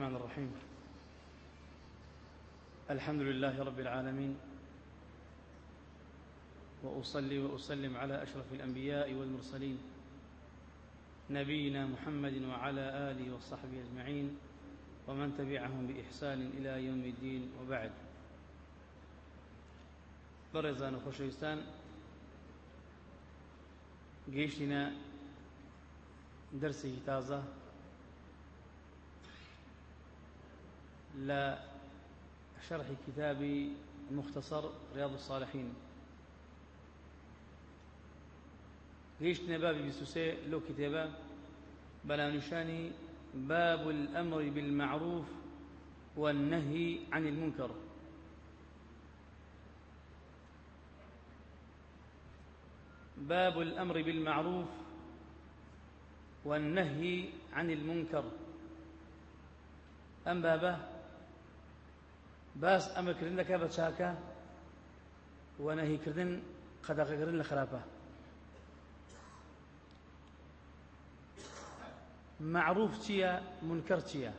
الرحمن الرحيم. الحمد لله رب العالمين وأصلي وأسلم على أشرف الأنبياء والمرسلين نبينا محمد وعلى آله وصحبه أجمعين ومن تبعهم بإحسان إلى يوم الدين وبعد. بەڕێزان و گەیشتینە دەرسێکی تازە لا شرح كتاب مختصر رياض الصالحين. گەیشتنە بابی بیستوسێ لەو کتێبە بەلانوشانی باب الأمر بالمعروف والنهي عن المنكر. باب الأمر بالمعروف والنهي عن المنكر. أم بابه؟ باس ئەمەکردن دەکا بە چاکە و نەهیکردن قەدەقەکردن لە خراپە. معروف چییە؟ منکەر چییە؟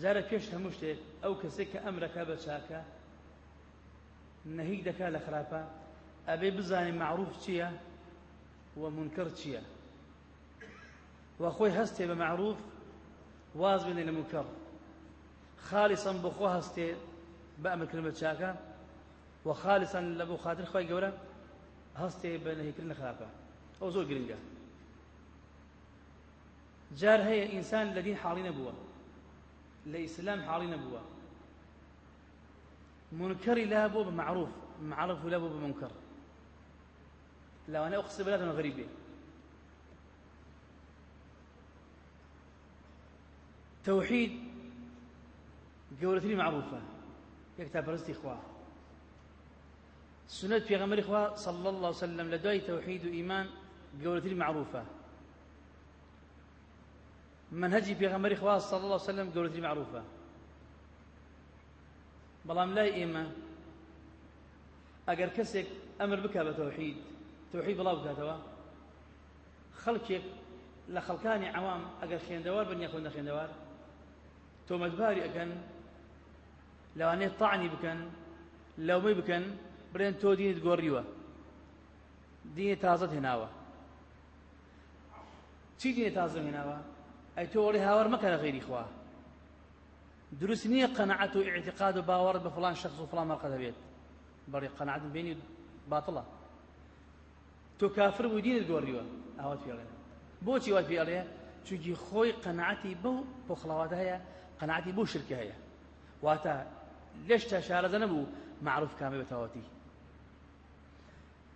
جارە پێش هەموو شتێک ئەو کەسێک کە ئەمرەکە بە چاکە نەهیک دەکا لە خراپە ئەبێ بزانێ معروف چییە و منکەر چییە؟ و خۆی هەستێ بە معروف واز بێنێ لە منکەر. خالصا بخۆ هەستێ بە ئەمەکردن بە چاکە و خالصا لە بۆ خاتر خۆی گەورە هەستێ بە نەهیکردن خراپە ئەو زۆر گرنگە جار هەیە ئینسان لە دین حاڵی نەبووە لە ئیسلام منکەری لا بۆ بە معروف لا بۆ بە منکەر لەوانە ئەو قسە بەلاتەوە غەریبێ تەوحید گەورەترین معروفە یەک تا پەرستی خوا سنت پێغەمبەری خوا صلى الله وسلم لە دوای تەوحید و ئیمان گەورەترین معروفە منهجی پێغەمبەری خوا صلى الله وسلم گەورەترین معروفە بەڵام لای ئێمە ئەگەر کەسێک ئەمر بکە بە تەوحید تەوحید بڵاو بکاتەوە. خەڵکێک لە خەڵکانی عوام ئەگەر خوێندەوار بن یا خوێندە خوێندەوار تۆمەتباری ئەەکەن لەوانەیە تاعنی بکەن لەومەی بکەن بڵێن تۆ دینت گۆڕیوە. دینی تازت هێناوە. چی دینی تازە هێناوە؟ ئەی تۆ وەڵی هاوار مەکە لە غێری خوا. دروست نییە قەنەعەت و ئیعتقاد و باوەڕ بە فڵان شخص و فڵان مەرقە دەبێت بەڕێ قەنەعەت بینی باتڵە تۆ کافر بووی دینت گۆڕیوە. ئاوات پێڵێ بۆچی وات پێڵێ چونکی خۆی قەنەعەتی بەو بۆ خڵاوات هەیە قەنەعەتی بۆ شرکە هەیە. واتە لەشتا شارەزە نەبوو معروف بەتەواتی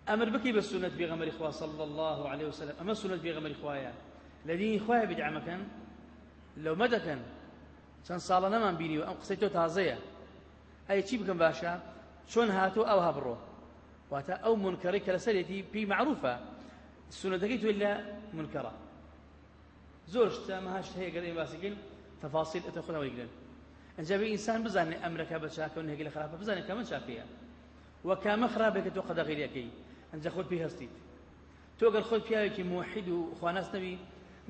ئەمر بکەی بە سنت پێغەمبەری خوا صلی الله عليه وسلم. ئەمە سنت پێغەمبەری خوایە لە دینی خوایە بدعە مەکەن لەو مەدەکەن چەند ساڵە نەمان بینی و ئەم قسەی تۆ تازەیە ئەی چی بکەم باشە چۆن هاتۆ ئەو هەبڕۆ واتە ئەو منکەڕی کە لەسەرێتی پێی معروفە سنەتەکەی توی لە منکەڕە زۆر شتە مەهاشت هەیە گەرەی باسیکەین تەفاسیل ئەتە خۆنەوەی گرن ئەنجا بێ ئینسان بزانێ ئەمرەکە بە چاکە و نهێگی لە خراپە بزانێ کامە چاکەیە و کامە خراپێکە تۆ قەدەغیریەکەی ئەنجا خۆت پێی هەستیت تۆ گەر خۆت پیاوێکی موحید و خواناس نەبی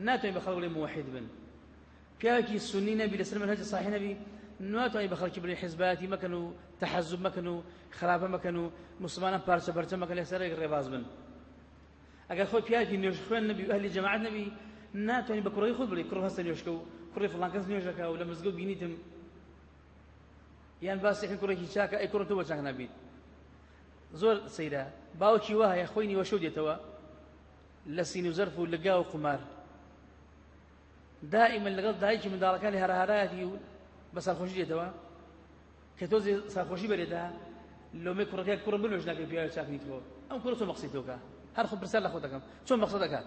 ناتوانێت بە خەڵک موحید بن. پیاوێکی سنی نەبی لەسەر منهج صحیح نەبی ناتوانێت بە خەڵکی بڵێ حزباتی مەکەن و تەحەزب مەکەن و خراپە مەکەن و مسلمانان پارچە بەرچە مەکەن لەسەرێک ڕێباز بن. ئەگەر خۆت پیاوێکی نوێژ خوێن نەبی و ئەهلی جەماعەت نەبی ناتوانێت بە کوڕی خۆت بڵێ کوڕ هەستە نوێژکە و کوڕی فڵان کەس نوێژەکە و بینیتم یان باسێکی کوڕێکی چاکە ئەی کوڕ تۆ بە چاک نابیت زۆر سەیرە باوکی وا هەیە خۆی نیوە شەو دێتەوە لە سین و زەرف و لەگا و قمار دائما لەگەڵ دایکی منداڵەکانی هەرهارایەتی و بە سەرخۆشی دێتەوە کە تۆ سەرخۆشی بەرێتە لۆمێ کوڕەکە کوڕم بنوێژ ناکەی پیاوە چاک نیتەوە. ئەم کوڕ چۆن مەقسەی تۆکە هەر خۆ پرسیار لە خۆ دەکەم. چۆن مەقسە دەکات؟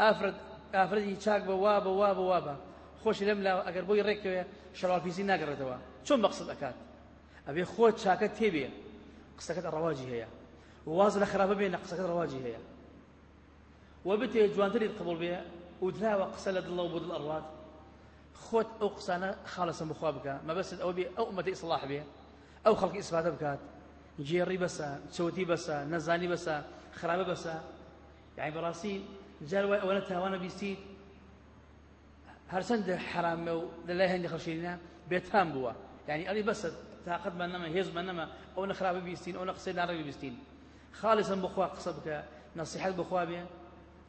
ئافرەت ئافرەتی چاک بە وا بە وا بە وا بە. خۆش لەم لا ئەگەر بۆی ڕێکەوێ شەواپیسی ناگەڕێتەوە. چۆن بەقست دەکات ئەبێ خۆت چاکە تێبێ قسەکەت ڕەواجی هەیە. واز لە خراپە بێ نە قسەکەت ڕەواجی هەیە. و بتێ جوانتری قبول بێ ودراوە قسە لە دڵەوە بۆ دڵ ئەڕوات. خۆت ئەو قسانە خاڵەسم بخوا بکە. مەبەست ئەو بێ ئەو ئومەتی ئیسلاح بێ. ئەو خەڵکی ئیسفادە بکات. جێڕی بەسە چەوتی بەسە نەزانی بەسە خراپە بەسە یعنی بەڕاستی جار وای ئەوەنە تاوانە بیستیت. هەرچەندە حرامە و لە لای هەندی خەڵشینە بێتام بووە. یعنی ئەلی بەسە تااقتمان نەمە هێزمان نەمە ئەو نەخراپە بیستین ئەو نە قسەی ناڕێ بیستین. خالصم بخوا قسە بکە بخوا بێ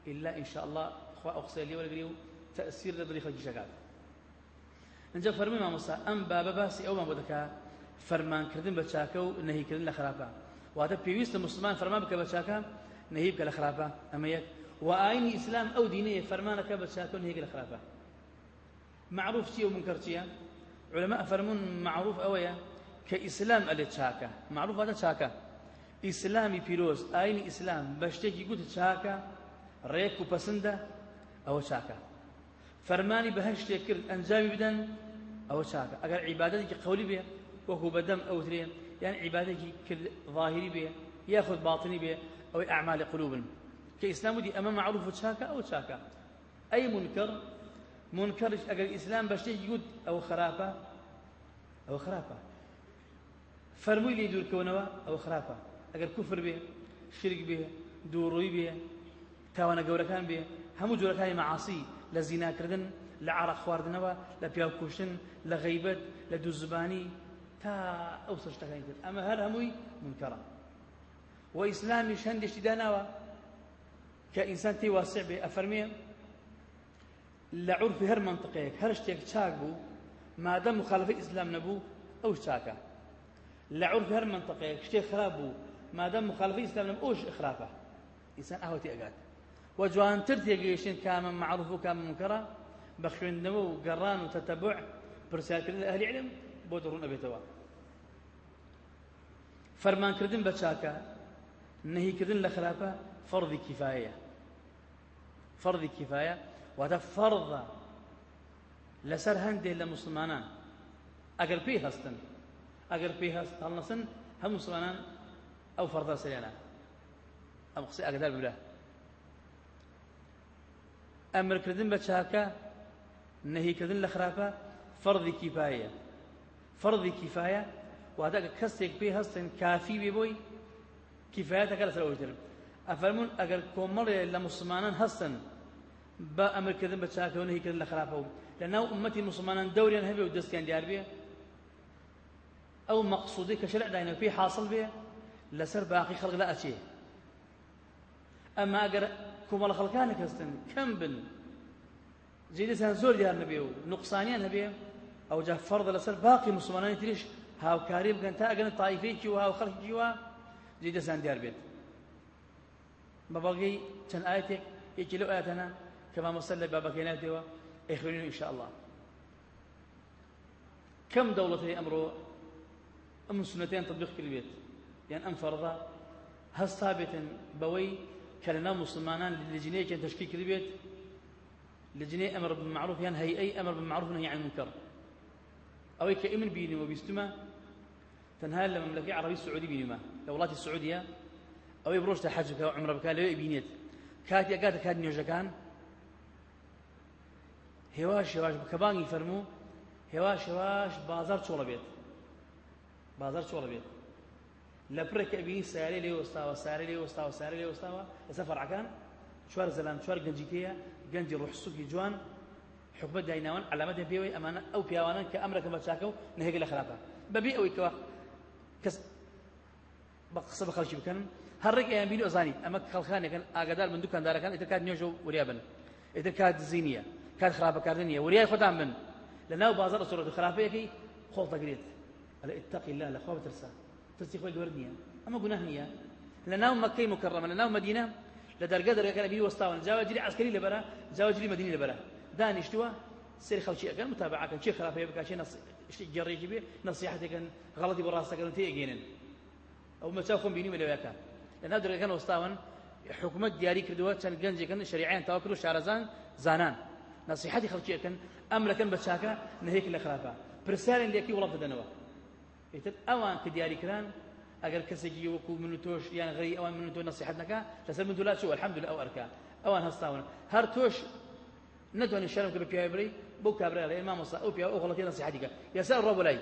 إلا إن شاء الله خوا أو قسە لێ وەرگری و تەسیر لە دڵی خەڵکی شەکات اینجا فەرمی مامۆستا ئەم بابە باسی ئەومان بۆ دەکا فەرمانکردن بە چاکە و نەهیکردن لە خراپە. واتە پێویستە مسلمان فەرمان بکە بە چاکە نەهی بکە لە خراپە. ئەمە یەک و ئاینی ئیسلام ئەو دینەیە معروف چییە و منکر چییە علماء فەرمون معروف کە ئیسلام ئەلێ چاکە معروف واتە چاکە ئیسلامی پیرۆز ئاینی ئیسلام بە شتێکی گوت چاکە ڕێک و پەسەندە ئەوە چاکە فەرمانی بە هەر شتێک کرد ئەنجامی بدەن ئەوە چاکە ئەگەر عیبادەتێکی قەولی بێ وەکو بەدەم ئەوترێ یان عیبادێکی کرد ظاهری بێ یاخود باطنی بێ ئەوەی ئەعمالی قلوبن کە ئیسلام وتی ئەمە معروف و چاکە ئەوە چاکە ئەی منکر شتێکی گوت ئەوە خراپە ئەوە خراپە فەرمووی لێ دوورکەونەوە ئەوە خراپە ئەگەر کوفر بێ شرک بێ دووڕووی بێ تاوانە گەورەکان بێ هەموو جۆرەکانی مەعاسی لە زیناکردن لە عراق خواردنەوە لە پیاو کوشتن لە غەیبەت لە دووزبانی تا ئەو سەشتەکانی کرد. ئەمە هەر هەمووی منکەڕە و ئیسلامیش هەندێشتی داناوە. کە ئینسان تی واسع بێ ئەفەرمێ لە عورفی هەر منطقەیەک هەر شتێک چاک بوو مادەم مخالفەی ئیسلام نەبوو ئەو چاکە. لە عورفی هەر منطقەیەک شتێک خراپ بوو مادەم مخالفەی ئیسلام نەبوو ئەوش خراپە ئینسان ئاوەتی ئەگات. و جوانتر معروف و کامە منکەڕە بە خوێندنەوە و گەڕان و علم بۆ دڕون ئەبێتەوە. فەرمانکردن بە چاکە نهیکردن لە خراپە فەڕدی کیفایەیە فەڕدی کیفایە واتە فەڕدە لەسەر هەندێک لە مسلمانان ئەگەر پێی هەستن ئەگەر پێی هەست هەڵنەسن هەموو مسلمانان ئەو فەڕدە سەریانە ئەم قسەی ئەگەدار ببرە ئەمرکردن بە چاکە نەهیکردن لە خراپە فەڕدی کیفایە فەڕدی کیفایە واتە کە کەسێک پێی هەستن کافی بێ بۆی کیفایەتەکە لەسەر ئەوەی تر ئەفەرمون ئەگەر کۆمەڵێ لە مسلمانان هەستن بە ئەمرکردن بە چاکە و نەهیکردن لە خراپە و لە ناو ئومەتی مسلمانان دەوریان هەبێ و دەستیان دیار بێ. ئەو مەقصودی کە شەرع داینەوە پێی حاصل بێ لەسەر باقی خەڵک لا ئەچێ. ئەمما ئەگەر کۆمەڵە خەڵکانێک هەستن کەم بن. جێدەسیان زۆر دیار نەبێ و نقصانیان هەبێ جا فەڕدە لەسەر باقی مسلمانانی تریش هاوکاری بکەن تا ئەگەن تایفەیەکی و هاو خەڵکی وە جێدەسیان دیار بێت. بە بەڵگەی چەند ئاەتێک یەکی لەو کە مامۆسەر لە بابەکەی ناتێەوە ئەیخوێنین ئینشاء الله. دەوڵەتی ئەمڕۆ ئەم سنەتیان تطبیق کرد بێت یان ئەم فەرضە هەستا بێتن بەوەی کە لەناو مسلمانان لجنەیەکیان تشکیل کرد بێت لجنەی ئەمر بالمعروف یان هەیئەی ئەمر بالمعروف نهی عن المنکر ئەوەی کە ئمن بینیوە بیستمە تەنها لە مملەکەی عربی سعودی بینیمە لە وڵاتی سعودیە ئەوەی بڕۆشتە حەج بکە و عمرە بکە لەوێ بینێت کاتی ئەگاتە کات نوێژەکان هێواش هێواش کە بانگی فەرموو هێواش هێواش بازار چۆڵە بێت. بازار چۆڵە بێت. لە پرێک ئەبینی سیارەی لێ وەستاوە سارە لێ وەستاوە سارە لێ وەستاوە لەسەر فەرعەکان چوار زەلام چوار گەنجی تەیە گەنجی ڕوحسوکی جوان حکومت دایناوان علامەتە پێوەی ئەمانە ئەو پیاوانن کە ئەمرەکە بە چاکە و نهێگە لە خراپە. بەبێ ئەوەی کەوە کەس بە قسە بە خەڵکی بکەن هەر ڕێک ئەیان بینی ئۆزانی ئەمە خەڵخانێکن ئاگادار من دوکاندارەکان ئیتر کات نوێژە و وریا بن ئیتر کات زینیە. کات خراپەکاردن نیە وریای خۆتان بن لە ناو بازار سوورەت و خراپەیەکی خۆڵ دەگرێت ئەلە اتقی الله لە خوا بترسە ترسی خۆی گەورە نییە ئەمە گوناه نییە لە ناو مەکەی مکڕەمە لە ناو مەدینە لە دەرگە دەرگەکە لەبیری وەستاون جاواجری عسکەری لەبەرە جاواجری مەدینی لەبەرە دانیشتووە سێری خەڵکی ئەگەن متابعەکەن چی خراپەیە بکات چی گەڕێکی بێ نەسیحەتێکن غەڵەتی بۆ ڕاستەکەن تێگەێنن ئەو مەچاو خۆم بینی لەوەکە لە ناو دەرگەکان وەستاون حکومت دیاری کردووە چەند گەنجێکن شریعیان تاوا کرد و شارەزان زانان. نصیحەتی خەڵکیەکەن ئەمرەکەن بە چاکە نهێک لە خراپە پرسیارن لێکی وڵات دەدەنەوە ئێتر ئەوان کە دیاریکران ئەگەر کەسێکی وەکو من و تۆش یان غەری ئەوان من و تۆ نصیحەت نەکە لەسەر من دولا چوە الحەمدلله ئەو ئەرکا ئەوان هەستاون هەر تۆش نتوانێت شەرم کە بە پیاوی بڕی بۆ کابرا لە مامۆستا ئەو پیا ئەو غەڵەتی نصیحەتیکە یاسا ڕۆ بەلای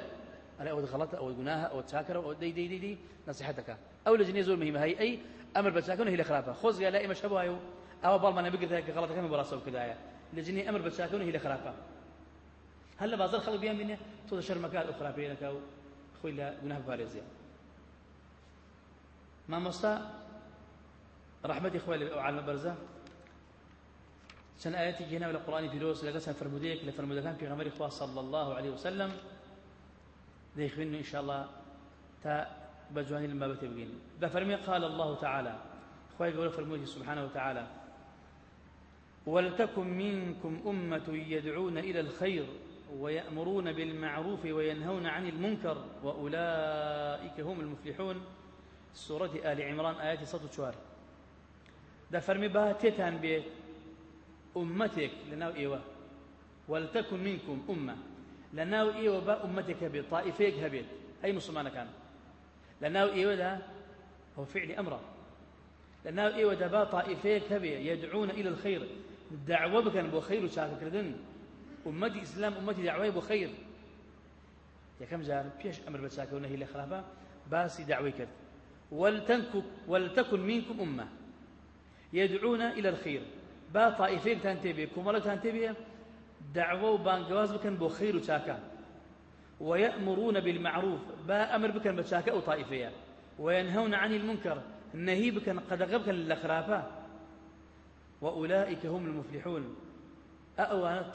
ئەرە ئەوە غەڵەتە ئەوە گوناهە ئەوە چاکەرە ئەو دەی دەی دەی نصیحەتەکە ئەو لە جنێ زۆر مهمە هەی ئەی ئەمر بە چاکە هی لە خراپە خۆزگا لای ئێمە شەبوایە و ئەوە باڵمانە بگرێت کە غەڵەتەکەم بەڕاستەوە کردایە لە جنێ ئەمر بە چاکە هی لە خراپە هەل لە بازار خەڵک بیان بینێ تۆ دە شەرمەکات ئەو خراپەیە نەکە و خۆی لە گوناه بپارێزیە مامۆستا ڕحمەتی خۆی لە عالمە بەرزە چەند ئاەتی گێناو لە قوڵانی پیرۆز لەگەڵ چەند فرمودەیەک لە فرمودەکان صلی الله عليه وسلم. دەیخوێن إن شاء الله تا بجواني لما بتبقين. بفرمي قال الله تعالى خوي يقول فرموه سبحانه وتعالى. ولتكن منكم أمة يدعون إلى الخير ويأمرون بالمعروف وينهون عن المنكر وأولئك هم المفلحون. سورة آل عمران آيات صوت شوار ده فرمي بها تيتان بيه أمتك لناو إيوة ولتكن منكم أمة. لناو إيوة با أمتك هبيت طائفيك هبيت. أي مسلمان كان؟ لناو إيوة ده هو فعل أمره. لناو إيوة با طائفيك هبيت يدعون إلى الخير. دعوة بكن بو خير وشاك كردن. أمتي إسلام أمتي دعوة بو خير. يا كم جار؟ بيش أمر بشاك ونهي باسي دعوة كرد. ولتنكن, ولتكن منكم أمة. يدعون إلى الخير. با طائفين تانتبه كمالة تانتبه دعوة وبانقواز بكن بو خير وشاكا. ويأمرون بالمعروف. با أمر بكن بشاكا أو طائفية. وينهون عن المنكر. النهي بكن قد غبكن للأخرافة وأولئك هم المفلحون. أأوى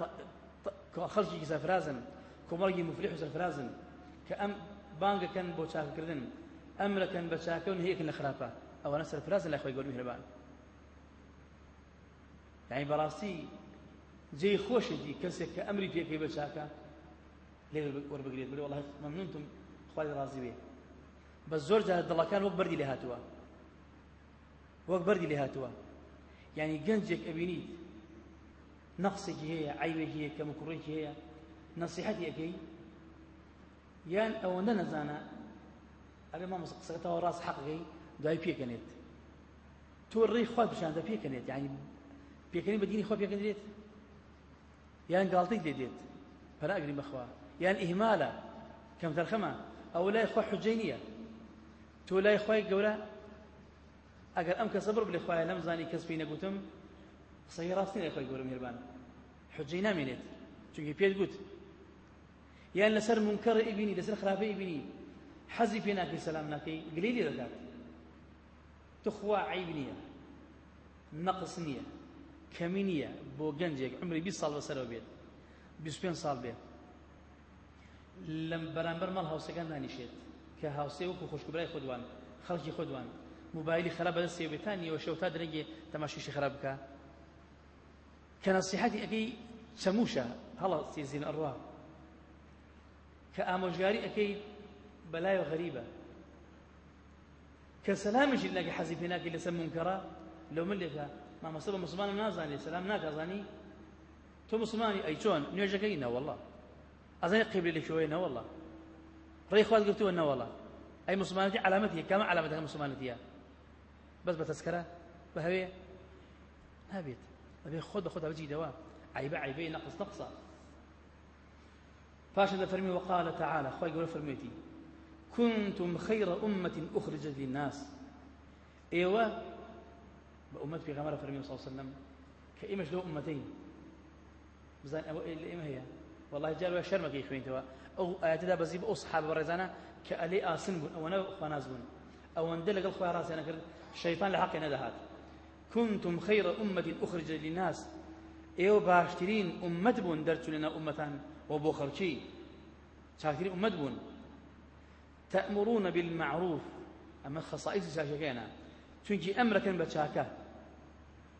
خرجي سفرازن كمرجي مفلح سفرازن كأم بانغ كان بو شاكا كردن أمر كان بشاكا ونهي كن لأخرافة أو نسر فرازن لا يقول مهربان. يعني جێی خۆشێکی کەسێک کە ئەمری پێکەی بە چاکە لێ وەربگرێت بڵێ وڵات مەمنونتم خوای ڕازی بێ بە زۆر جار دڵەکان وەک بەردی لێ هاتووە وەک بەردی لێ هاتووە یعنی گەنجێک ئەبینیت نەقسێکی هەیە عیبێکی هەیە کەم کوڕێکی هەیە نەسیحەتی ئەەکەی یان ئەوەندە نەزانە ئەگەر مام قسەکەتەوە ڕاست حەقەکەی دوای پێکەنێت تۆ ڕێی خوات بشاندە پێکەنێت یعنی پێکەنی بە دینی خۆ پێکەن دێت یان گاڵتەی دێ دێت پەراگری بەخوا یان ئیهمالە کەم تەرخەمە ئەو لای خۆ حجەی نییە تۆ لای خۆی گەورە ئەگەر ئەم کەسە بڕ بڵێ خوایە لەم زانی کەس پێی نەگوتم قسەی ڕاستی لای خۆی گەورە میێربان حجەی نامێنێت چونکە پێت گوت. یان لەسەر منکەڕ ئیبینی لەسەر خراپە ئیبینی حەزی پێ ناکەی سەلام ناکەی گلەی لێ دەکات تو خوا عیب نییە نەقص نییە کەمی نییە بۆ گەنجێک عمری 20 ساڵ بەسەرەوە بێت 25 ساڵ بێت لەم بەرامبەر مەڵ هاوسەکان دانیشێت کە هاوسێ وەکو خۆشکبرای خۆدوان خەڵکی خۆدوان موبایلی خراپ بەدەست سێبێتانیەوە شەو تا درەنگێ تەماشیشی خراپ بکە کە نەسیحەتی ئەەکەی چەموشە هەڵە سێزین ئەڕوا کە ئامۆژگاری ئەەکەی بەلایە غەریبە کە سەلامشی لەگە حەزی پێ ناکەی لەسەر منکەڕە لەو من لێکە مامەسە بە مسلمانم نازانێت سەلام ناکەزانی تۆ مسلمانی ئەی چۆن نوێژەکەی نەوەڵە ئەزانی قیبلی لەکوێ نەوەڵە ڕێی خوات گرتووە نەوەڵە ئەی مسلمانەتی علامەتی کامە علامەتەکە مسلمانەتیە بەس بە تەسکەرە بە هەوێ نابێت ئەبێ خۆت بجیدەوە عیبە عیبەی نەقص نەقصە فاشا فرمي وقال تعالى خوي يقول فرميتي. كنتم خير أمة أخرجت للناس. إيوه بأمة في غمرة فرمي صلى الله عليه وسلم. كإمش له أمتين. بزان أو الإمة هي؟ والله جار وشرمك يخوين توا. أو آيات بزيب أو صحابة برزانا كألي آسن بون أو خناز بون. أو أندلق الخوي راسي أنا كرد. الشيطان لحق ندهات كنتم خير أمة أخرج للناس. إيو باشترين أمة بون درت لنا أمتان. وبوخرشي شاكرين أمة بون. تأمرون بالمعروف. أما خصائص شاكينا. چونكي أمرك بتشاكا.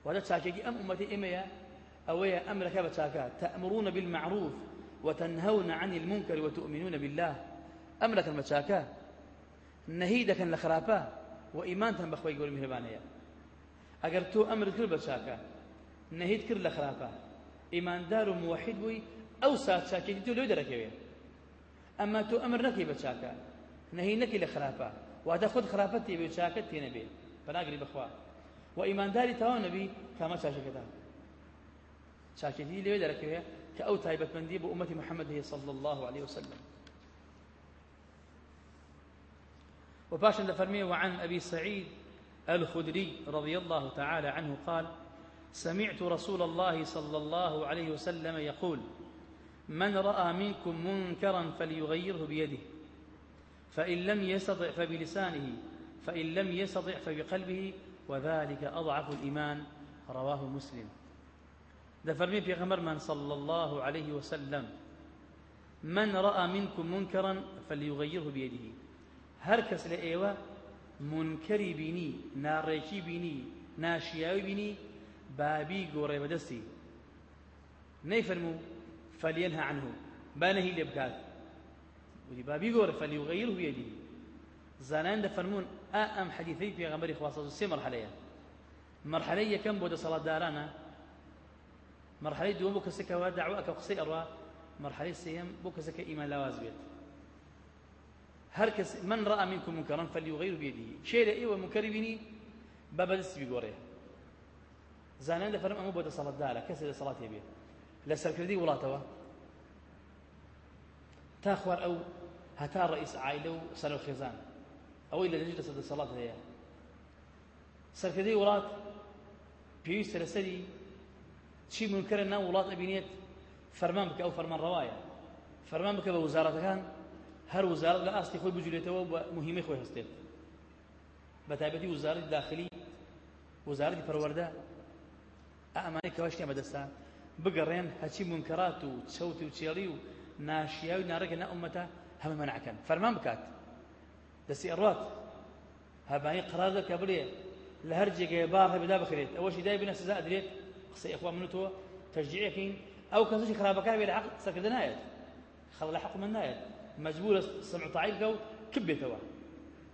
وهذا تشاكي أم أمتي إميا أويا أمرك بتشاكا. تأمرون بالمعروف. وتنهون عن المنكر وتؤمنون بالله. أمرك بتشاكا. نهيدك لخرافا وإيمانتهم بخوي يقول مهربانيا ئەگەر تۆ ئەمرت کرد بە چاکە نەهیت کرد لە خراپە ئیماندار و موحید بووی ئەو سات چاکێتی تۆ لێ دەرەکەوێت ئەمما تۆ ئەمر نەکەی بە چاکە نەهی نەکەی لە خراپە واتە خۆت خراپەت تێ بێ و چاکەت تێ نەبێ بخوا و ئیمانداری تەواو نەبی کامە چاکەکەدا چاکێتی لێ دەرەکەوێت کە ئەو تایبەتمەندی بۆ ئومەتی محەممەد هەیە صلى الله عليه وسلم. وباشا دفرميه وعن أبي سعيد الخدري رضي الله تعالى عنه قال سمعت رسول الله صلى الله عليه وسلم يقول من رأى منكم منكرا فليغيره بيده فإن لم يستطع فبلسانه فإن لم يستطع فبقلبه وذلك أضعف الإيمان. رواه مسلم. دفرمي في غمر من صلى الله عليه وسلم من رأى منكم منكرا فليغيره بيده. هەر کەس لە ئێوە منکەری بینی ناڕێکی بینی ناشیاوی بینی بابی گۆڕێ بەدەستی. نەیفەرموو فەلێنها عنه. با نەهی لێ بکات. ولی بابی گۆڕە فەلیوغەیره بيده زانان دەفەرمون ئا ئەم حەدیثەی پێغەمبەری خوا سێ مەرحەلەیە مەرحەلەی یەکەم بۆ دەسەڵاتدارانە مەرحەلەی دووەم بۆ کەسێکەوە داعوا ئەکە قسەی ئەڕوا مەرحەلەی سێیەم بۆ کەسەکە ئیمان لاواز بێت. هەر کەس من ڕە منکم منکەڕن فەلیوغەیر بێدی شێرە ئێوە منکەری بینی بە بەدەست بیگۆڕێ زانان دەفەرم ئەمە بۆ دەسەڵاتدارە کەسێ دەسەڵات هەبێ لە سەرکردی وڵاتەوە تا خوار ئەو هەتا ڕئیس عایلە و سەر و خێزان ئەوەی لە دەجی دەسە دەسەڵات هەیە سەرکردی وڵات پێویستە لەسەری چی منکەرە ناو وڵات ئەبینێت فەرمان بکە ئەو فەرمان ڕەوایە فەرمان بکە بە وزارەتەکان هەر وزارت لە ئاستی خۆی بجولێتەوە بە مهمەی خۆی هەستێت بە تایبەتی وزارەتی داخلی وزارەتی پەروەردە ئەمانەی کەواشتیان بەدەستا بگەڕێن هەچی منکەرات و چەوتی و چێڵی و ناشیاوی ناڕێکە نە ئومەتە هەمە مەنعکەن فەرمان بکات. دەستی ئەڕات. هەبانی قرار دەکە بڵێ لە هەر جێگەیە باڕ هەبدا بخرێت. ئەوەشی دای بنە سزا ئەدرێت. قسەی ئەخوا من و تۆ تەشجیعەکەین ئەو کەسەی خراپەکان بێ لە حەق قسەکردن نایەت خەڵ لە حەق من نایەت مجبورە سمع تاعیل بکە و کبێتەوە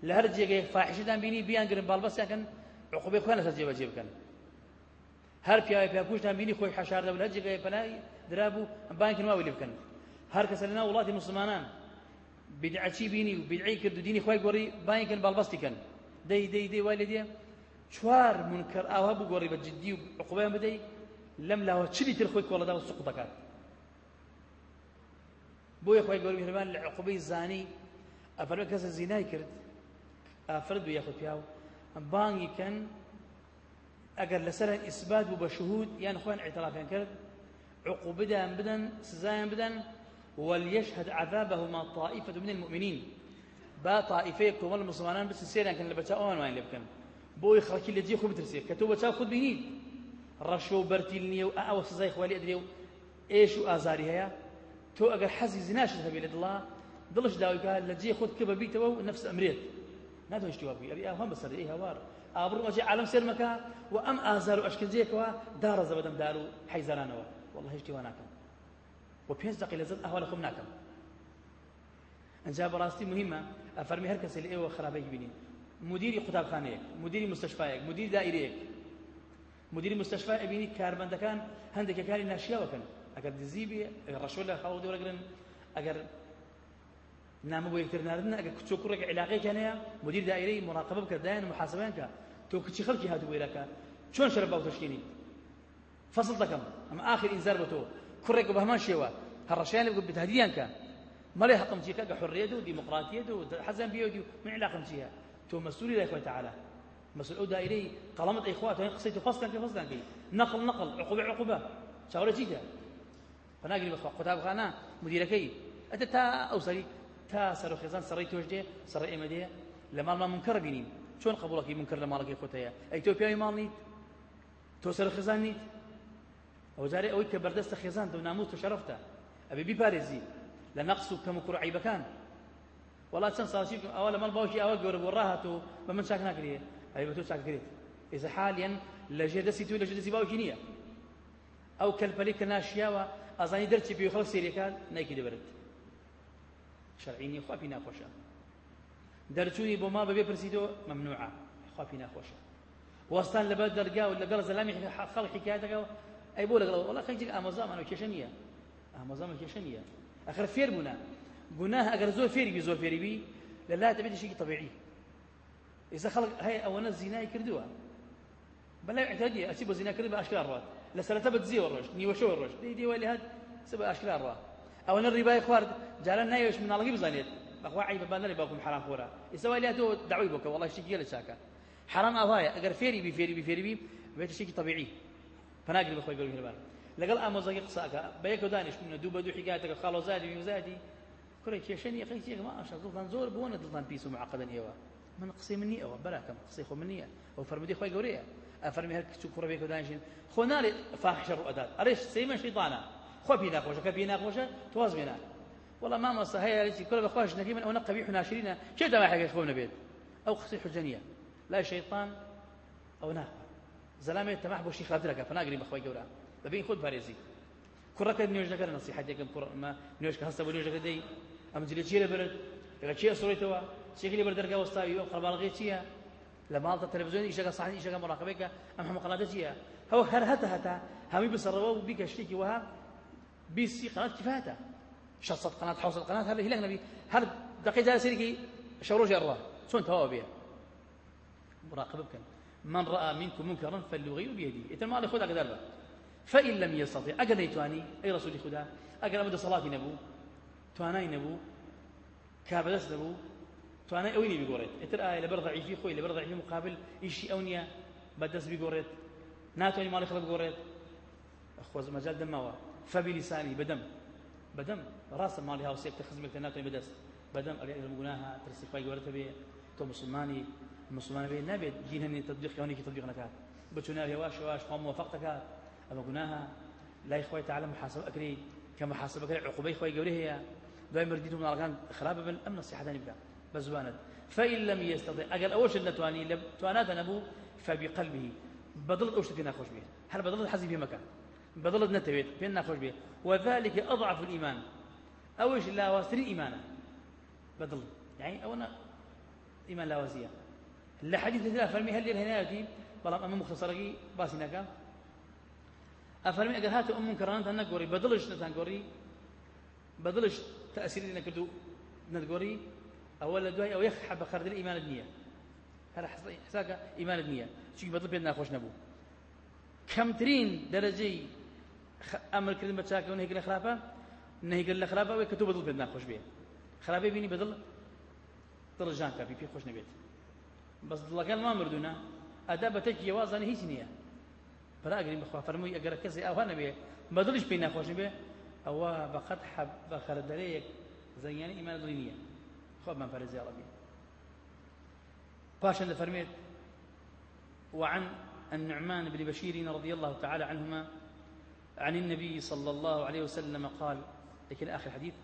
لە هەر جێگەی فاحشتان بینی بیان گرن باڵبەستیان عقوبەی خۆیان لەسەر جێبەجێ بکەن. هەر پیاوی پیاکوشتان بینی خۆی حەشاردە لە هەر جێگەی پەنای درابوو بانکن واوی لێ بکەن. هەر کەسە لەناو وڵاتی مسلمانان بدعچی بینی و بدعی کرد و دینی خۆی گۆڕی بانکن باڵبەستی کەن. دەی دەی دەی وای لێ دێ چوار منکر ئاوا بگۆڕی بە جددی و عقوبەیان بدەی لەم لاوە چلی تر خۆی کۆڵەدا و سوق دەکات؟ بۆیە خۆی گەور میهرەبان لە عقوبەی زانی ئەفەرمە کەسە زینای کرد ئافرد بوو یەخود پیاو بانگی کەن ئەگەر لەسەر ئیسبات بوو بە شهود یان خۆیان اعترافیان کرد عقوبەدان بدەن سزایان وليشهد عذابهما طائفة من المؤمنين. با طائفة كومل المسلمان بس سيران كان لبتا أوان وين لبكن. خلقي اللي جي خو بترسيك. كتو بتا خود بينيد رشو برتيلني أو سزاي خوالي أدريو. إيش وآزاري هيا؟ تۆ ئەگەر حەزی زناشت هەبێ لە دڵا دڵش داویکە لە جێ خۆت کە بەبیتەوە و نفس ئەمرێت. ناتۆشتیوا بووی. ئەبی ئەوهەم بەسەر ئەی هەوار. ئابڕ ئەجێ عالم سێرمەکە و ئەم ئازار و ئەشکەنجەیەکەوە داڕەزە بەدەم دار و حەیزارانەوە والله هیچ وا ناکەم. و پێنج دقی لەزت ئەهوا لە خۆم ناکەم. ئەنجا بەڕاستی مهمە ئەفەرمی هەر کەسێ لە ئێوە خراپەی بینین مدیری قوتابخانەیەک مدیری مستشفایەک مدیری دائیرەیەک. مدیری مستشفای ئەبینی کاربەندەکان هەندێکەکانی ناشیاوەکەن. ئەگەر دزی بێ ڕەشوە لە خەڵ دەوەرەگرن ئەگەر نامە بۆ یەکتر ناردن ئەگەر کچۆ کوڕێک علاقەیەکیان هەیە مدیر دایرەی مراقبە بکردایان محاسبیان کە تۆ کچی خەڵکی هاتو وێرەکە چۆن شەرە باو تشکێنی فەصل دەکەم ئەمە آخر ئینزار بە تۆ کوڕێک بە هەمان شێوە هەڕەشیان لێ بتهدیدیان کە مەڵێ حەقم چیەکە کە حڕیەت و دیموقراتیەت و حەزم بێ و من علاقم چیە تۆ مەسئولی لای خۆی تعالی. مسؤول أو دائري قلمت إخوات قصيت فصلا كيف فصلا كي نقل نقل عقوبة عقوبة. شاورة جيدة بەخوا قوتابخانە مدیرەکەی. ئەتە تا ئەو سەری تا سەر و خێزان سەڕی تۆش دێ سەڕی ئێمە دێ لە ماڵمان منکەڕ بینین چۆن قبوڵەکەی منکر لە ماڵەکەی خۆتەیە؟ ئەی تۆ پیاوی ماڵ نیت تۆ سەر و خێزان نیت ئەو جارێ ئەوەی کە بەردەستە خێزان و ناموس و شەرەفتە ئەبێ بیپارێزی لە نەقص و کەم و کوڕعیبەکان وڵات چەند ساڵشی ئەوە لە مەڵ باوکی ئەوە گەورە بۆ ڕاهاتۆ بە من ئێزە حالیان لە ژێر دەستی توی لە ژێر دەستی باوکی نییە. ئەو کەلپەلی کە ناشیاوە ئازانی دەرچی پێ خەڵ سێریەکان نایکی دەبرێت شەرعینی خوا پێی ناخۆشە. دەرچوونی بۆ ماڵ بەبێ پرسیدەوە مەمنوعە. خوا پێی ناخۆشە. وەستان لەبەر دەرگا و لەگەڵ زەلامی خەڵک حکایەتەکە ئەی بۆ لەگەڵ وڵا خەڵکی ئامۆزامان کێشە نییە. ئامۆزامان کێشە نییە. ئەخر فێر بوونا. گوناه ئەگەر زۆر فێری بی زۆر فێری بی لە لای دەبێت شێکی طبیعی ئێستا خەڵک هەیە ئەوەنە زینای کردووە. بەلای اعتادی ئەچی بە زیناکردن بە ئاشکرا ڕات لە سەرەتا بە دزیەوە ڕۆژ نیوەشەوە دەی دیوای لە هات سە بە ئاشکرا ڕوا ئەوەنە ڕیبای خوارد جاران نایوێش مناڵگی بزانێت بەخوا عیب بە نەری باوکم حرام خۆرە ئێستا وای لاتۆ دعوی بکە وڵای شتێکی لە چاکە حرام ئاوایە ئەگەر فێری بی فێری بی فێری بی بێت شتێکی طبیعی پناگری بەخۆی گەوری هێربان لەگەڵ ئامۆزەکە قساکە بە یەکەوە دانیشتونە دوو بە دوو حکایەتەکە خاڵۆزادی وزادی کوڕی کێشەنی قەی چێک ما ئاشا دڵتان زۆر بوونە دڵتان پیس و معقدن ئێوە من قسەی من نییە ئەوە بەراکەم قسەی خۆ من نییە ئەو فەرمودی خۆی گەورەیە ئەفەرمی هەر کچ و کوڕە بێکەوە دانیشین خۆ ناڵێ فاحشە ڕوو ئەدات ئەرێش سەیمە شەیطانە خۆ پێ ناخۆشە کە پێ ناخۆشە تواز بێنە والله ما مصا هي التي كل بخواش نكي من أو نقبيح ناشرين كيف ما حاجة يخون بيت أو قصي حجنية. لا شيطان أو ناه زلامة تمح بو شيخ لك فناقري بخوي جورا ببين خود باريزي كرك نيوش لك نصيحة ديك ما نيوش هسه بو نيوش دي. أم جلي تشيله برد؟ يلا تشي صورتوا شكلي بردرقه وسطاوي يوم قربان لغيتيها لما التلفزيون التلفزيون يشغل صحن يشغل مراقبك ام هم قناتها هو هر هتا هتا همي بسروا بيك أشتكي وها بيسي قناة كفاته شصت قناة حوصل قناة هل هلاك نبي هل دقيقة جالس يركي شروج الله. شون توا بها مراقبة بكن من رأى منكم منكرا فليغير بيده إذا ما خذ أقدر فإن لم يستطع أقل يتواني؟ أي رسول خدا؟ أقل أمد صلاة نبو؟ تواناي نبو؟ كابدس نبو؟ تواناي أويني بيقوريت. إتر آية لبر ضعيفي خوي لبر ضعيفي مقابل إيشي أونيا بدس بيقوريت. ناتواني مالي خلق بيقوريت. أخوز مجال دموا فبلساني بدم. بدم. راس مالي هاو سيك تخزمك تناتو بدس. بدم. أري إذا مقناها ترسي فاي قولت بي. تو مسلماني. مسلمان بي. نبي جين هني تطبيق يوني كي تطبيق نكات. بتونا واش واش قوم وفقتك أما قناها لا إخوة تعالى محاسب أكري. كما حاسب أكري عقوبة إخوة قولي هي دائما رديتو من الأرغان خراب بل أم نصيحة نبقى بزواند فإن لم يستطع أقل أول شيء تواني توانات نبو فبقلبه. بضلت أوش تكنا خوش به هل بضلت حزي في مكان؟ بضلت نتبيت بيننا خوش به وذلك أضعف الإيمان. أوش لا واسري إيمانا بدل يعني أولا إيمان لا وزية الحديث لا فرمي هل هنا يأتي؟ بلام أمام مختصرة باسي أفرمي أقل هاتي أم منكرانات نقوري بدلش نتنقوري. بدلش تأثير نكردو نتقوري. دواي أو يخحب خرد الإيمان الدنيا. هذا حساك إيمان الدنيا. شو بدل بيننا خوش نبو. كم ترين درجي ئەمر کردن بە چاکە نهێگر لە خراپە نهێگر لە خراپە ئەوەی کە تۆ بەدڵ پێت ناخۆش بێ خراپی بینی بەدڵ دڵژان کاپی پێ خۆش نەبێت بەس دڵەکان ما مردوونە ئەدا بە تەکی یوازانە هیچ نییە بەراگرین بخوا فەرمووی ئەگەر کەسی ئاوا نەبێ بەدڵش پێی ناخۆش بێ ئەوە بەقەت بە خەردەرەیەک زەنیانی ئیمان دڵی نییە خۆمان پارێزی ڕەبی باشا لفرميت وعن النعمان بن بشير رضي الله تعالى عنهما عن النبي صلى الله عليه وسلم قال لكن آخر حديث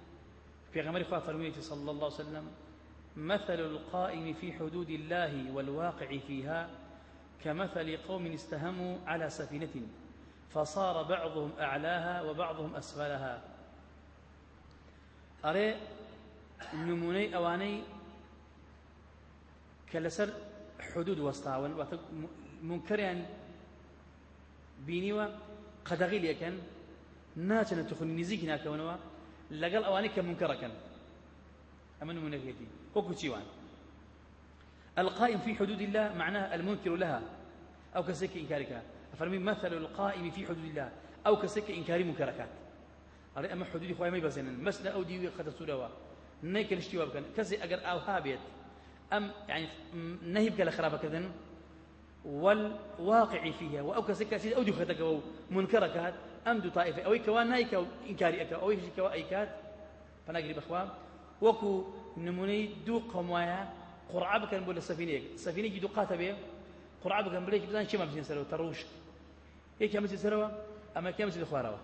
في غمر فرميته صلى الله عليه وسلم مثل القائم في حدود الله والواقع فيها كمثل قوم استهموا على سفينة فصار بعضهم أعلاها وبعضهم أسفلها. أري نموني أواني كلسر حدود وسطاون منكرين بينيوا قەدەغی لێکەن ناچنە تخنی نزیکی ناکەونەوە لەگەڵ ئەوانەی کە منکەڕەکەن ئەمە نمونەکێتی وەکو چیوان القائم في حدود الله معناه المنكر لها. أو كسك إنكارك. فرمي مثل القائم في حدود الله. أو كسك إنكار منكركات أري أما حدود خويا ما يبزنن. مسنا أو دي قد سوروا نيك الاشتواء كان كسي أجر أو هابيت. أم يعني نهيب كلا خرابة كذن. والواقع فيها. وأو كسكا سيد أو دي خدك منكرك أم دو طائفة. أو كوان نايك أو إنكاري أو يجي كوا أيكات فنقري بأخوان وكو نموني دو قموايا. قرعة بكن بولا السفينة السفينة جي دو قاتبه قرعة بكن بولا بزان شما بزين سروا. تروش. إيه كم بزين سروا؟ أما كم بزين خواروا.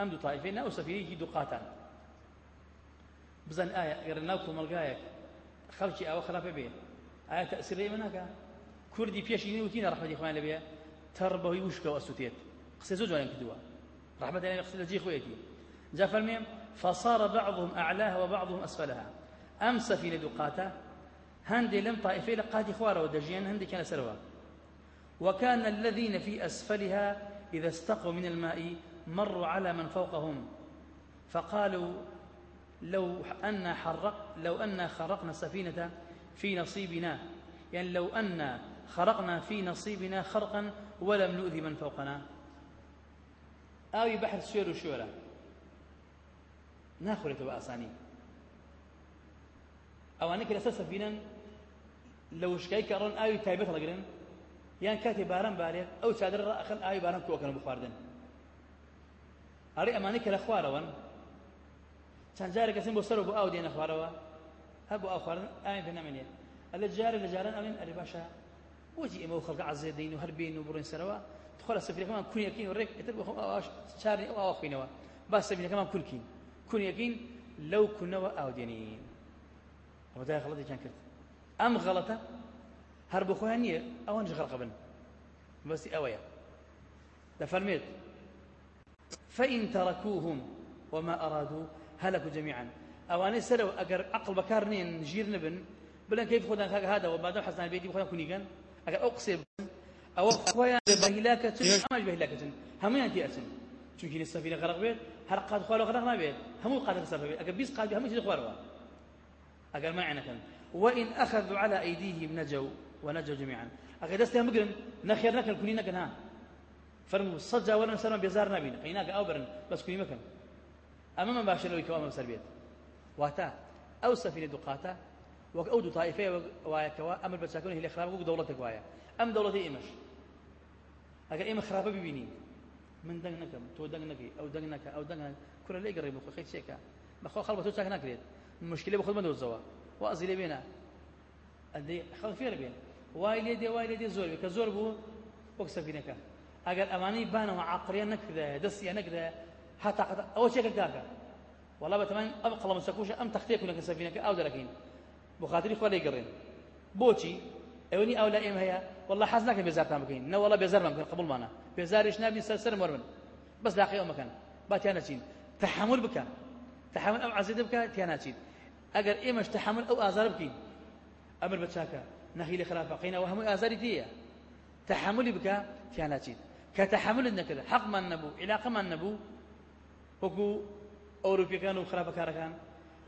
أم دو طائفة. أو سفينة جي دو قاتان بزان آية غير ناوكو ملقايك خلقي أو خلافة بيه ئایا تەسیری من ناکە کوردی پێشی وتینە ڕحمەتی خوان لەبێ تەڕ بەهۆی وشکە ئەسووتێت قسە زۆر جوان کردووە رحمة الله قسە لە جێ خۆیەتی جا فەرمێم فصار بعضهم أعلاها وبعضهم أسفلها. أم سفينة دقاتة هندي لم طائفة لقاتي خوارة ودجيان هندي كان سروا. وكان الذين في أسفلها إذا استقوا من الماء مروا على من فوقهم. فقالوا لو أن حرق لو أن خرقنا السفينة في نصيبنا. يعني لو أن خرقنا في نصيبنا خرقا ولم نؤذي من فوقنا. ئاوی بەحر سوێر و شوێرە ناخورێتەوە ئاسانی ئەوانە کە لەسەر سەفینەن لە وشکای کە ڕۆن ئاوی تایبەت هەڵگرن یان کاتێ باران بارێت ئەو چادر ڕائخن ئاوی باران کۆکەن بخواردن. خوارەوەن چەند جارێک کەسن بۆ سەر و بۆ ئاو دێنە خوارەوە؟ هەر بۆ ئاو خواردن ئاوی پێ نامێنێت ئەلە جارێک لە جاران ئەڵێن ئەرێ باشە. بۆچی ئێمە و خەڵکە عەزێ دەین و هەر بین و بڕۆین سەرەوە. خۆ لە سەفرەکەمان کونیەکەین و ڕێک ئێتر چارنی ئەو ئاوا خوینەوە. با سەفینەکەمان کولکین کونیەکەین لەو کونەوە ئاودێنین ئەوە دای غەڵەتێکیان کرد. ئەم غەڵەتە بن. فإن تركوهم وما أرادوا هلكوا جميعا. ئەوانەی سەرەوە ئەگەر عقل بەکار نێن ژیر نبن بلەن کەیف خۆدان خاک هادەوە بادەم حەسان بێتی خۆیان کونیگەن ئەگەر ئەو قسێ ئەوە خۆیان بەهیلاکەچن ئەمەش بەهیلاکەچن هەمویان تێ ئەچن چونکی سەفینە غەرق بێت هەر قاد خوارەوە غەرق نابێت هەموو قادر سەر بێت ئەگەر بیست قاد هەموو چیز خوارەوە ئەگەر ماعنەکەن وإن أخذوا على أيديهم نجوا ونجوا جميعا. ئەگەر دەستیان بگرن نەخێر نەکەن کونی نەکەن ها. فەرمو سەد جاوەرن سەرمان بێزار نابین قەیناکە ئەو برن بەس کونی مەکەن ئەمە من باشە لەوەی کەوا مەسەر بێت واتە ئەو سەفینە دوقاتە وەک ئەو دوو تایفەیە وایەکەوە ئەمر بە چاکردنی هێلە خراپ وەک دەوڵەتێک وایە ئەم دەوڵەتی ئێمەش ئەگەر ئێمە خراپە ببینین من دەنگ نەکەم تۆ دەنگ نەکەی ئەو دەنگ نەکە ئەو دەنگ کورە لێ گەڕێ بخۆ خەی چێکە بەخۆ خەڵ بە تۆ چاک ناکرێت مشکلە بە خۆت مەدۆزەوە وازی لێ بێنە ئەدەی خەڵ فێر بێن وای لێ دێ وای لێ دێ زۆر کە زۆر بوو وەک سەفینەکە ئەگەر ئەمانەی بانەوە هەتا ئەوە چێکە کاکە والله بەتەمان ئەم قەڵەم سەکوشە ئەم تەختەیە کونەکە سەفینەکە ئاو دەرەکەین بۆ خاتری خۆ لێ گەڕێن بۆچی ئەوەنی ئەو لە ئێمە هەیە والله حەز بێزارتان بکەین نە والله بێزارمان بکەن قبولمانە بێزاریش نابین سەر سەرم وەرمن بەس داخی ئەو مەکەن با تیان نەچین تحمل بکە تحمل ئەو عەزیدە بکە تیان ناچین ئەگەر ئێمەش تحمل ئەو ئازار بکەین ئەمر بە چاکە نەخی لە خراپە قینەوە هەمووی ئازاری تیە تحملی بکە تیان ناچین کە تحملت نەکرد حەقمان نەبوو علاقەمان نەبوو وەکو ئەوروپیەکان و خراپەکارەکان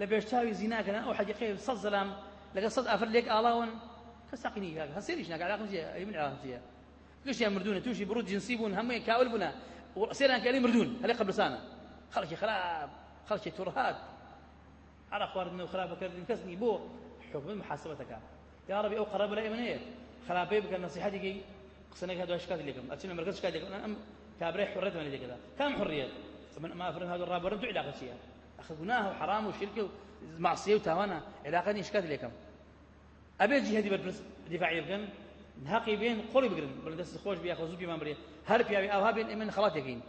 لە بێشتاوی زیناکەن ئەو حەدیقەی سەد زەلام لەگەڵ سەد ئافر لێک ئاڵاون کەساقینی کاکە هەسێریش ناکە علاقم چیە ئەی من علاقم چیە گشتیان مردونە تووشی بڕود جنسی بوون هەمووی کاول بوونە سێران کاری مردون هەلێ قبرسانە خەڵکی خراپ خەڵکی تڕهات على خواردن و خراپەکردن کەسنی بۆ حکم محاسبەتەکە یا ربی ئەو قەرەب لە ئێمە خراپەی بکەن نصیحەتێکی قسەنێک دوای شکاتی لێکم ئەچینە مرکز شکاتی لێکم ئەم كابري حرية من ذيك كم حرية من ما أفرن هذا الرابر أنتو علاقة شيء أخذ جناه وحرام وشرك ومعصية وتوانا علاقة نشكات لكم أبي جهدي بالبرس دفاعي بكن. نهاقي بين قري بقرن بلدس خوش بياخذ زوجي ما مري هرب يا أو هابين إمن خلاص يقين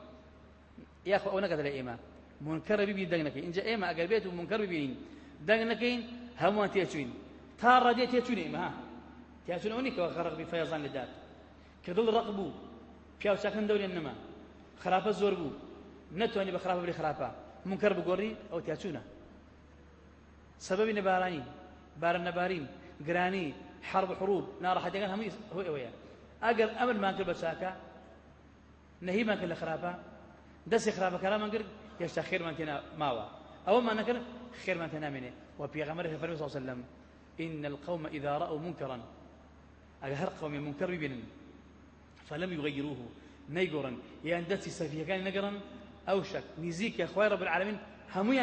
يا أخو أنا قدر إيمان. منكر بيبي دغنك إن جاء إيمان أقل بيت ومنكر دغنكين هم تيتشوين تار ردي تيتشوين إيمان ها. تيتشوين أونيك وغرق بفيضان لدات كدل رقبو. پیاو چاکن دەوری نەما خراپە زۆر بوو نەتوانانی بە خراپە بری خراپە منکر بگۆڕی ئەو تیاچوونە. سببی نەبارانی بارە نەبارین گرانی حرب حروب ناڕەحەتەکان هەمووی هۆی ئەوەیە. ئەگەر ئەمرمان کرد بە چاکە نەهیمان کرد لە خراپە دەستی خراپەکانمان کرد هێشتا خێرمان تێنا ماوە. ئەوەمان نەکرد خێرمان تێنامێنێ و صلی الله عليه وسلم إن القوم إذا رأوا منكرا أجل هر قوم منكر بيبينن فلم يغيروه نيقرا يعني دتي سفيه كان نقرا أوشك نزيك يا أخوي رب العالمين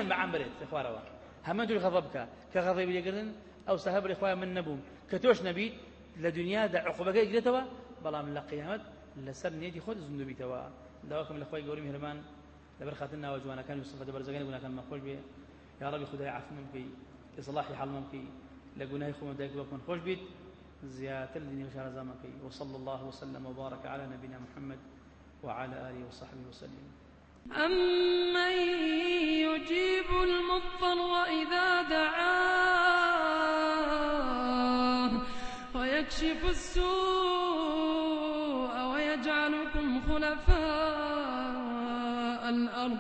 بعم بريت يا أخوي روا هم أنتوا غضبك كغضب يقرن أو سهب الإخوة من نبوم كتوش نبي لدنيا دا عقوبة جريتوا بلا من القيامة لسر نيدي خود زندو توا دواكم الأخوة يقولون مهرمان لبرخاتنا وجوانا كان يوسف دبرزقان يقولنا كان مخوش بي. يا ربي خدها عفو ممكي إصلاحي حال ممكي لقناي خو مدايك بكون خوش بيت. زيادة الدنيا وشار زمكي وصلى الله وسلم وبارك على نبينا محمد وعلى آله وصحبه وسلم. أمن يجيب المضطر إذا دعاه ويكشف السوء ويجعلكم خلفاء الأرض